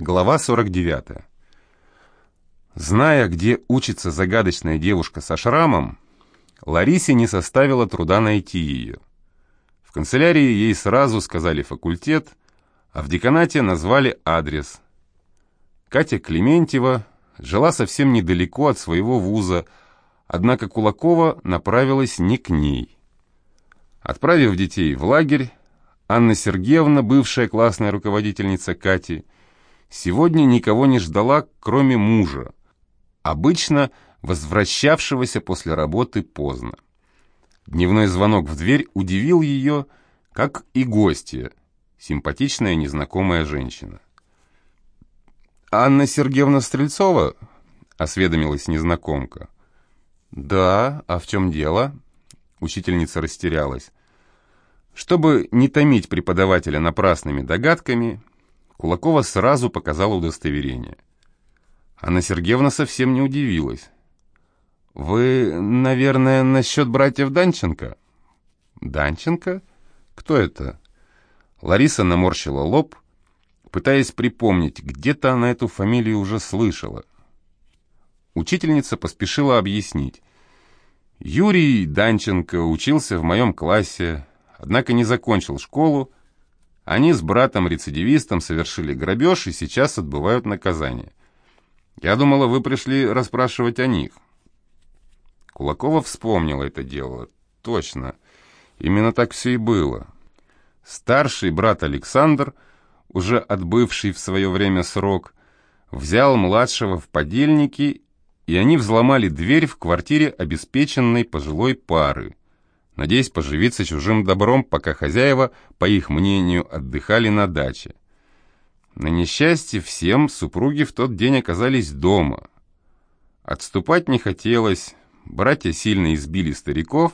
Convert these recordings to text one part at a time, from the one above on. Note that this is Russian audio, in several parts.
Глава 49. Зная, где учится загадочная девушка со шрамом, Ларисе не составило труда найти ее. В канцелярии ей сразу сказали факультет, а в деканате назвали адрес. Катя Клементьева жила совсем недалеко от своего вуза, однако Кулакова направилась не к ней. Отправив детей в лагерь, Анна Сергеевна, бывшая классная руководительница Кати, сегодня никого не ждала, кроме мужа, обычно возвращавшегося после работы поздно. Дневной звонок в дверь удивил ее, как и гостья, симпатичная незнакомая женщина. «Анна Сергеевна Стрельцова?» — осведомилась незнакомка. «Да, а в чем дело?» Учительница растерялась. Чтобы не томить преподавателя напрасными догадками, Кулакова сразу показала удостоверение. Анна Сергеевна совсем не удивилась. «Вы, наверное, насчет братьев Данченко?» «Данченко? Кто это?» Лариса наморщила лоб, пытаясь припомнить, где-то она эту фамилию уже слышала. Учительница поспешила объяснить. «Юрий Данченко учился в моем классе, однако не закончил школу, они с братом-рецидивистом совершили грабеж и сейчас отбывают наказание. Я думала, вы пришли расспрашивать о них. Кулакова вспомнила это дело. Точно. Именно так все и было. Старший брат Александр, уже отбывший в свое время срок, взял младшего в подельники, и они взломали дверь в квартире обеспеченной пожилой пары надеясь поживиться чужим добром, пока хозяева, по их мнению, отдыхали на даче. На несчастье всем супруги в тот день оказались дома. Отступать не хотелось, братья сильно избили стариков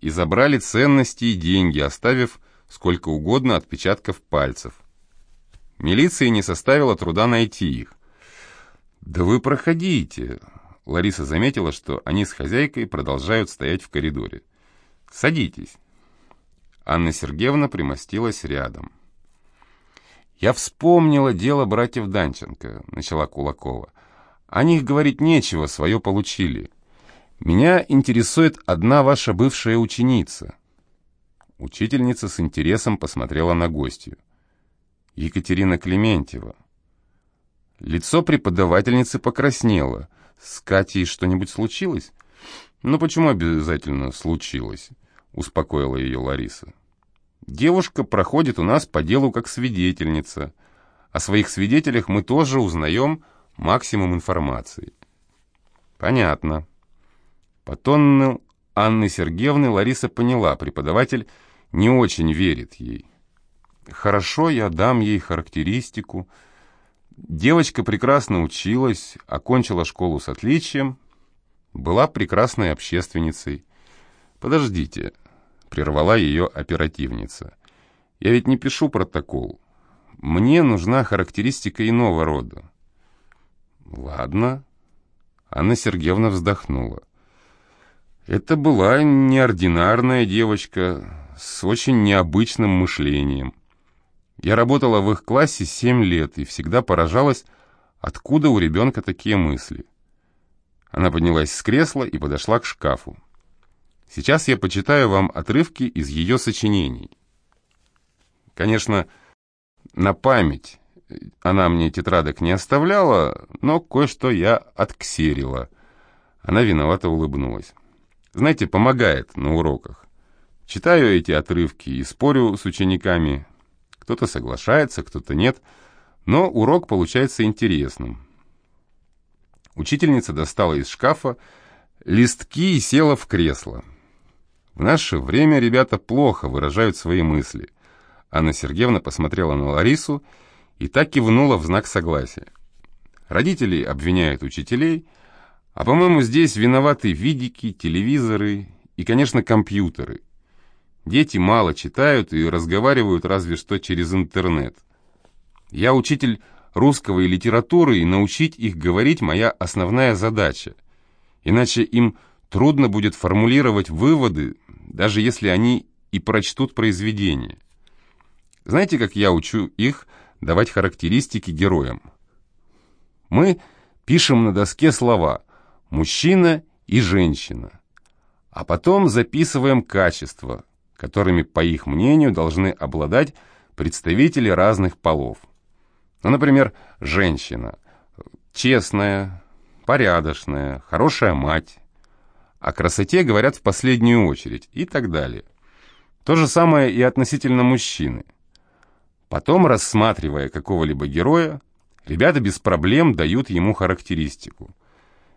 и забрали ценности и деньги, оставив сколько угодно отпечатков пальцев. Милиции не составило труда найти их. «Да вы проходите!» Лариса заметила, что они с хозяйкой продолжают стоять в коридоре. Садитесь». Анна Сергеевна примостилась рядом. «Я вспомнила дело братьев Данченко», — начала Кулакова. «О них говорить нечего, свое получили. Меня интересует одна ваша бывшая ученица». Учительница с интересом посмотрела на гостью. Екатерина Клементьева. Лицо преподавательницы покраснело. С Катей что-нибудь случилось? Ну почему обязательно случилось? Успокоила ее Лариса. Девушка проходит у нас по делу как свидетельница. О своих свидетелях мы тоже узнаем максимум информации. Понятно. По тону Анны Сергеевны Лариса поняла, преподаватель не очень верит ей. Хорошо, я дам ей характеристику. Девочка прекрасно училась, окончила школу с отличием, была прекрасной общественницей. Подождите, прервала ее оперативница. «Я ведь не пишу протокол. Мне нужна характеристика иного рода». «Ладно». Анна Сергеевна вздохнула. Это была неординарная девочка с очень необычным мышлением. Я работала в их классе семь лет и всегда поражалась, откуда у ребенка такие мысли. Она поднялась с кресла и подошла к шкафу. Сейчас я почитаю вам отрывки из ее сочинений. Конечно, на память она мне тетрадок не оставляла, но кое-что я отксерила. Она виновато улыбнулась. Знаете, помогает на уроках. Читаю эти отрывки и спорю с учениками. Кто-то соглашается, кто-то нет, но урок получается интересным. Учительница достала из шкафа листки и села в кресло. В наше время ребята плохо выражают свои мысли. Анна Сергеевна посмотрела на Ларису и так кивнула в знак согласия. Родители обвиняют учителей, а, по-моему, здесь виноваты видики, телевизоры и, конечно, компьютеры. Дети мало читают и разговаривают разве что через интернет. Я учитель русского и литературы, и научить их говорить моя основная задача. Иначе им трудно будет формулировать выводы, даже если они и прочтут произведение. Знаете, как я учу их давать характеристики героям. Мы пишем на доске слова «мужчина» и «женщина», а потом записываем качества, которыми, по их мнению, должны обладать представители разных полов. Ну, например, женщина – честная, порядочная, хорошая мать. О красоте говорят в последнюю очередь и так далее. То же самое и относительно мужчины. Потом, рассматривая какого-либо героя, ребята без проблем дают ему характеристику.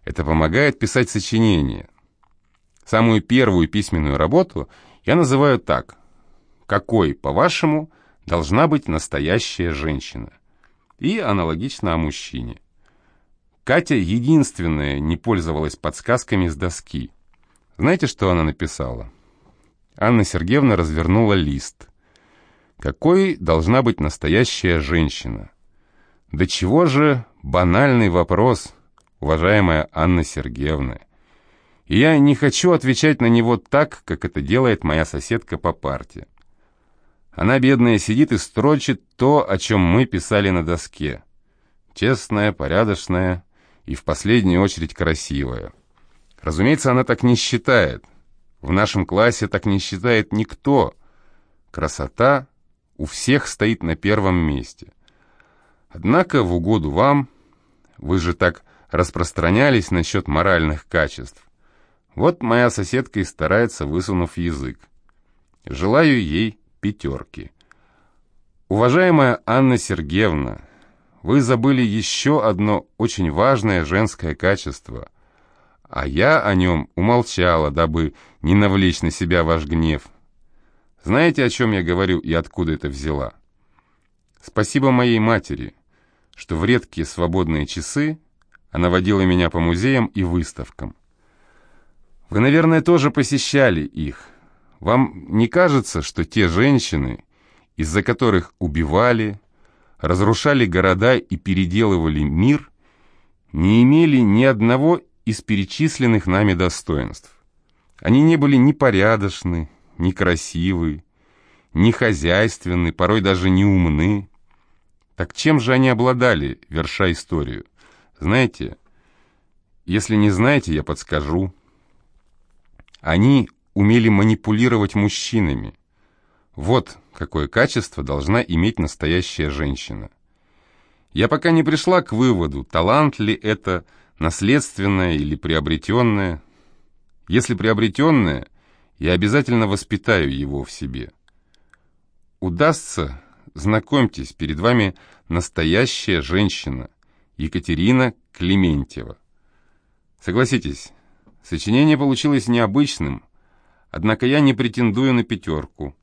Это помогает писать сочинение. Самую первую письменную работу я называю так. Какой, по-вашему, должна быть настоящая женщина? И аналогично о мужчине. Катя единственная не пользовалась подсказками с доски. Знаете, что она написала? Анна Сергеевна развернула лист. Какой должна быть настоящая женщина? Да чего же банальный вопрос, уважаемая Анна Сергеевна. И я не хочу отвечать на него так, как это делает моя соседка по парте. Она, бедная, сидит и строчит то, о чем мы писали на доске. Честная, порядочная и в последнюю очередь красивая. Разумеется, она так не считает. В нашем классе так не считает никто. Красота у всех стоит на первом месте. Однако в угоду вам, вы же так распространялись насчет моральных качеств. Вот моя соседка и старается, высунув язык. Желаю ей пятерки. Уважаемая Анна Сергеевна, вы забыли еще одно очень важное женское качество – а я о нем умолчала, дабы не навлечь на себя ваш гнев. Знаете, о чем я говорю и откуда это взяла? Спасибо моей матери, что в редкие свободные часы она водила меня по музеям и выставкам. Вы, наверное, тоже посещали их. Вам не кажется, что те женщины, из-за которых убивали, разрушали города и переделывали мир, не имели ни одного из перечисленных нами достоинств. Они не были ни порядочны, ни красивы, ни хозяйственны, порой даже не умны. Так чем же они обладали, верша историю? Знаете, если не знаете, я подскажу. Они умели манипулировать мужчинами. Вот какое качество должна иметь настоящая женщина. Я пока не пришла к выводу, талант ли это наследственное или приобретенное. Если приобретенное, я обязательно воспитаю его в себе. Удастся, знакомьтесь, перед вами настоящая женщина, Екатерина Клементьева. Согласитесь, сочинение получилось необычным, однако я не претендую на пятерку.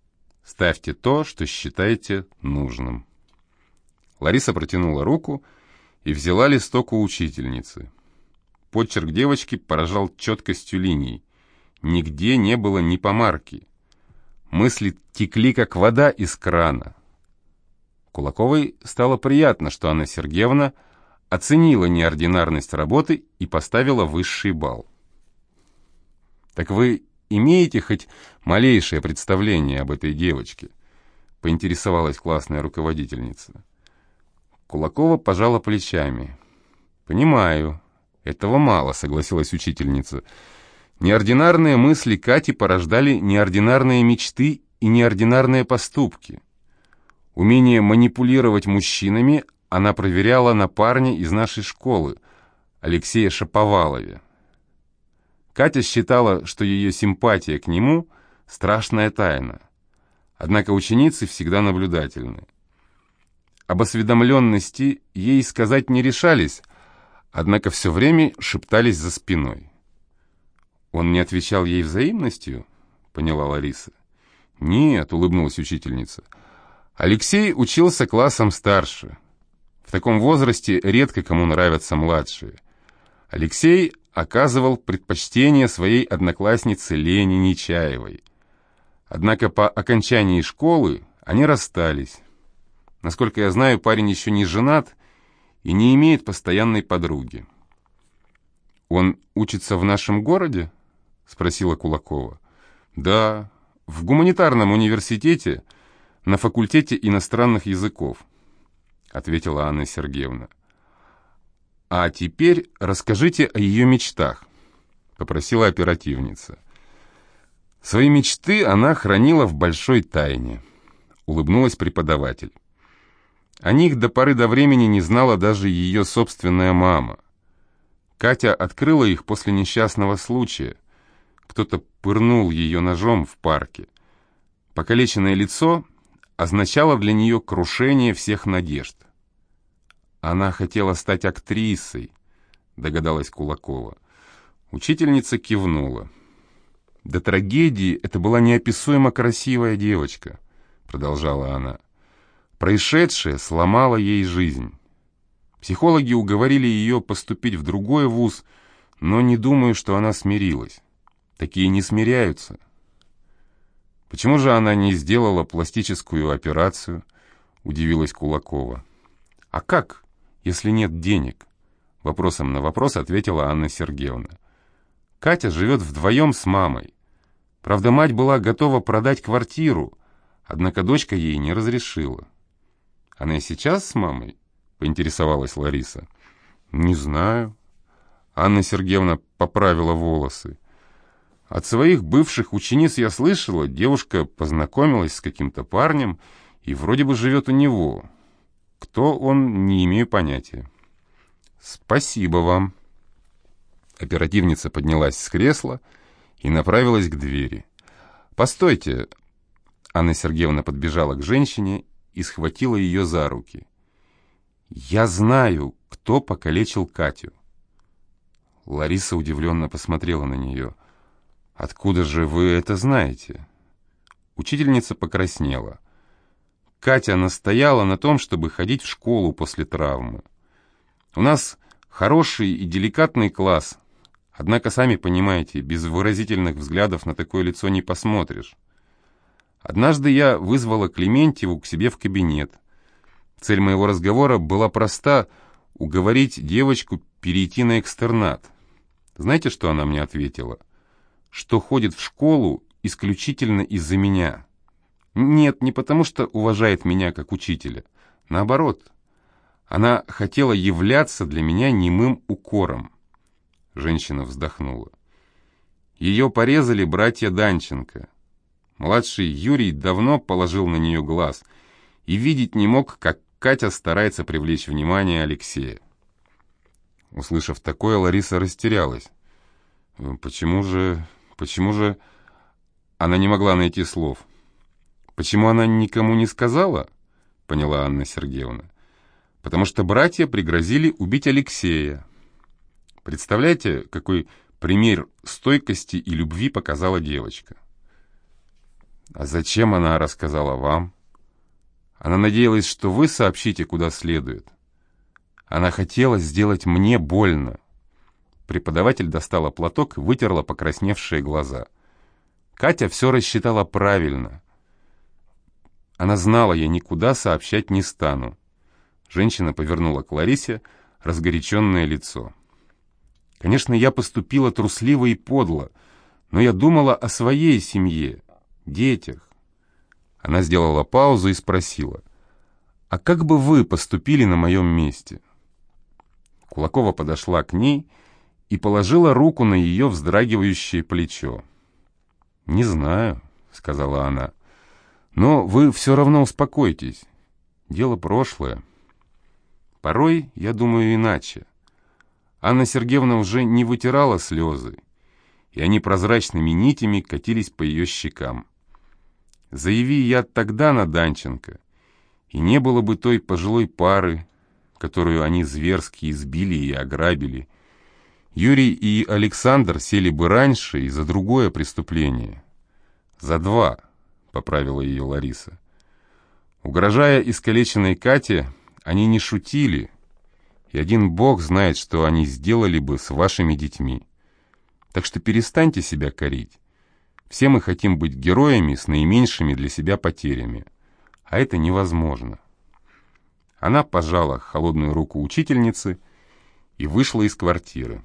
Ставьте то, что считаете нужным. Лариса протянула руку и взяла листок у учительницы. Почерк девочки поражал четкостью линий. Нигде не было ни помарки. Мысли текли, как вода из крана. Кулаковой стало приятно, что Анна Сергеевна оценила неординарность работы и поставила высший балл. «Так вы имеете хоть малейшее представление об этой девочке?» — поинтересовалась классная руководительница. Кулакова пожала плечами. «Понимаю, «Этого мало», — согласилась учительница. Неординарные мысли Кати порождали неординарные мечты и неординарные поступки. Умение манипулировать мужчинами она проверяла на парне из нашей школы, Алексея Шаповалове. Катя считала, что ее симпатия к нему — страшная тайна. Однако ученицы всегда наблюдательны. Об осведомленности ей сказать не решались — однако все время шептались за спиной. «Он не отвечал ей взаимностью?» — поняла Лариса. «Нет», — улыбнулась учительница. «Алексей учился классом старше. В таком возрасте редко кому нравятся младшие. Алексей оказывал предпочтение своей однокласснице Лене Нечаевой. Однако по окончании школы они расстались. Насколько я знаю, парень еще не женат и не имеет постоянной подруги. «Он учится в нашем городе?» — спросила Кулакова. «Да, в гуманитарном университете на факультете иностранных языков. ответила Анна Сергеевна. «А теперь расскажите о ее мечтах», — попросила оперативница. Свои мечты она хранила в большой тайне, улыбнулась преподаватель. О них до поры до времени не знала даже ее собственная мама. Катя открыла их после несчастного случая. Кто-то пырнул ее ножом в парке. Покалеченное лицо означало для нее крушение всех надежд. Она хотела стать актрисой, догадалась Кулакова. Учительница кивнула. До трагедии это была неописуемо красивая девочка, продолжала она. Происшедшее сломало ей жизнь. Психологи уговорили ее поступить в другой вуз, но не думаю, что она смирилась. Такие не смиряются. Почему же она не сделала пластическую операцию? Удивилась Кулакова. А как, если нет денег? Вопросом на вопрос ответила Анна Сергеевна. Катя живет вдвоем с мамой. Правда, мать была готова продать квартиру, однако дочка ей не разрешила. Она и сейчас с мамой? поинтересовалась Лариса. «Не знаю». Анна Сергеевна поправила волосы. От своих бывших учениц я слышала, девушка познакомилась с каким-то парнем и вроде бы живет у него. Кто он, не имею понятия. «Спасибо вам». Оперативница поднялась с кресла и направилась к двери. «Постойте!» Анна Сергеевна подбежала к женщине и схватила ее за руки. «Я знаю, кто покалечил Катю». Лариса удивленно посмотрела на нее. «Откуда же вы это знаете?» Учительница покраснела. Катя настояла на том, чтобы ходить в школу после травмы. «У нас хороший и деликатный класс, однако, сами понимаете, без выразительных взглядов на такое лицо не посмотришь. Однажды я вызвала Клементьеву к себе в кабинет. Цель моего разговора была проста — уговорить девочку перейти на экстернат. Знаете, что она мне ответила? Что ходит в школу исключительно из-за меня. Нет, не потому что уважает меня как учителя. Наоборот, она хотела являться для меня немым укором. Женщина вздохнула. Ее порезали братья Данченко. Младший Юрий давно положил на нее глаз и видеть не мог, как Катя старается привлечь внимание Алексея. Услышав такое, Лариса растерялась. Почему же... Почему же... Она не могла найти слов. Почему она никому не сказала? Поняла Анна Сергеевна. Потому что братья пригрозили убить Алексея. Представляете, какой пример стойкости и любви показала девочка? А зачем она рассказала вам? Она надеялась, что вы сообщите, куда следует. Она хотела сделать мне больно. Преподаватель достала платок и вытерла покрасневшие глаза. Катя все рассчитала правильно. Она знала, я никуда сообщать не стану. Женщина повернула к Ларисе разгоряченное лицо. Конечно, я поступила трусливо и подло, но я думала о своей семье, детях. Она сделала паузу и спросила, «А как бы вы поступили на моем месте?» Кулакова подошла к ней и положила руку на ее вздрагивающее плечо. «Не знаю», — сказала она, — «но вы все равно успокойтесь. Дело прошлое. Порой я думаю иначе. Анна Сергеевна уже не вытирала слезы, и они прозрачными нитями катились по ее щекам. Заяви я тогда на Данченко, и не было бы той пожилой пары, которую они зверски избили и ограбили. Юрий и Александр сели бы раньше и за другое преступление. За два, поправила ее Лариса. Угрожая искалеченной Кате, они не шутили, и один бог знает, что они сделали бы с вашими детьми. Так что перестаньте себя корить. Все мы хотим быть героями с наименьшими для себя потерями. А это невозможно. Она пожала холодную руку учительницы и вышла из квартиры.